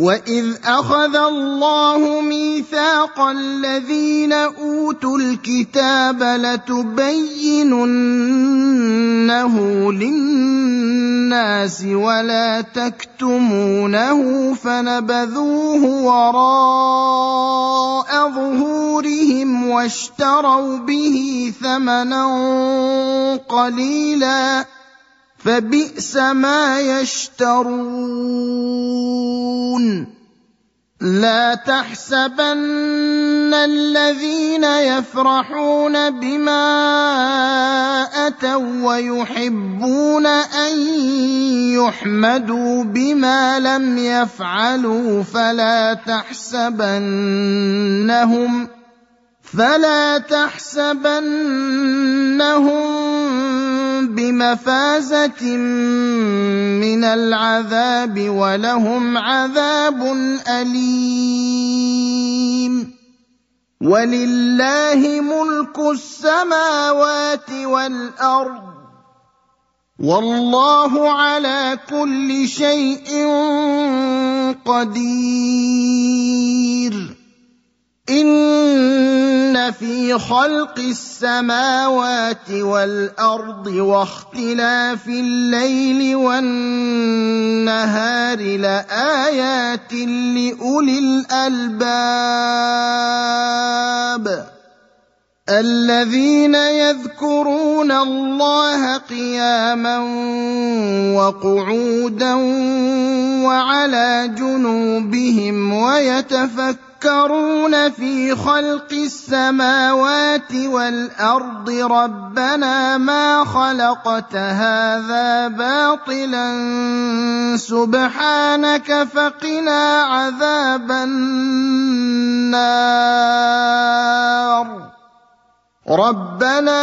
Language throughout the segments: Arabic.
واذ اخذ الله ميثاق الذين اوتوا الكتاب لتبيننه للناس ولا تكتمونه فنبذوه وراء ظهورهم واشتروا به ثمنا قليلا فبئس ما يشترون. لا تحسبن الذين يفرحون بما أتوا ويحبون أن يحمدوا بما لم يفعلوا. فلا تحسبنهم فلا تحسبنهم بمفازة من العذاب ولهم عذاب أليم. ولله ملك السماوات والأرض. والله على كل شيء قدير. خلق السماوات والأرض واختلاف الليل والنهار لآيات لأولي الألباب الذين يذكرون الله قياما وقعودا وعلى جنوبهم ويتفكرون يتفكرون في خلق السماوات والأرض ربنا ما خلقت هذا باطلا. سبحانك فقنا عذاب النار. ربنا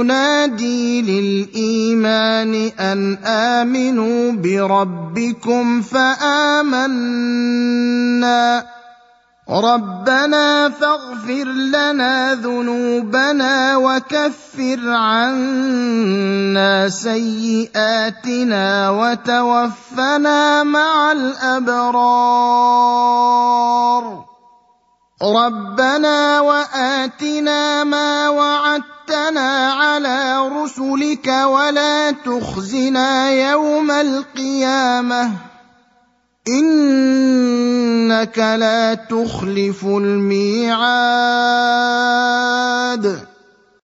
ينادي للإيمان أن آمنوا بربكم فآمنا. ربنا فاغفر لنا ذنوبنا وكفر عنا سيئاتنا وتوفنا مع الأبرار. ربنا واتنا ما وعدتنا على رسلك ولا تخزنا يوم القيامه انك لا تخلف الميعاد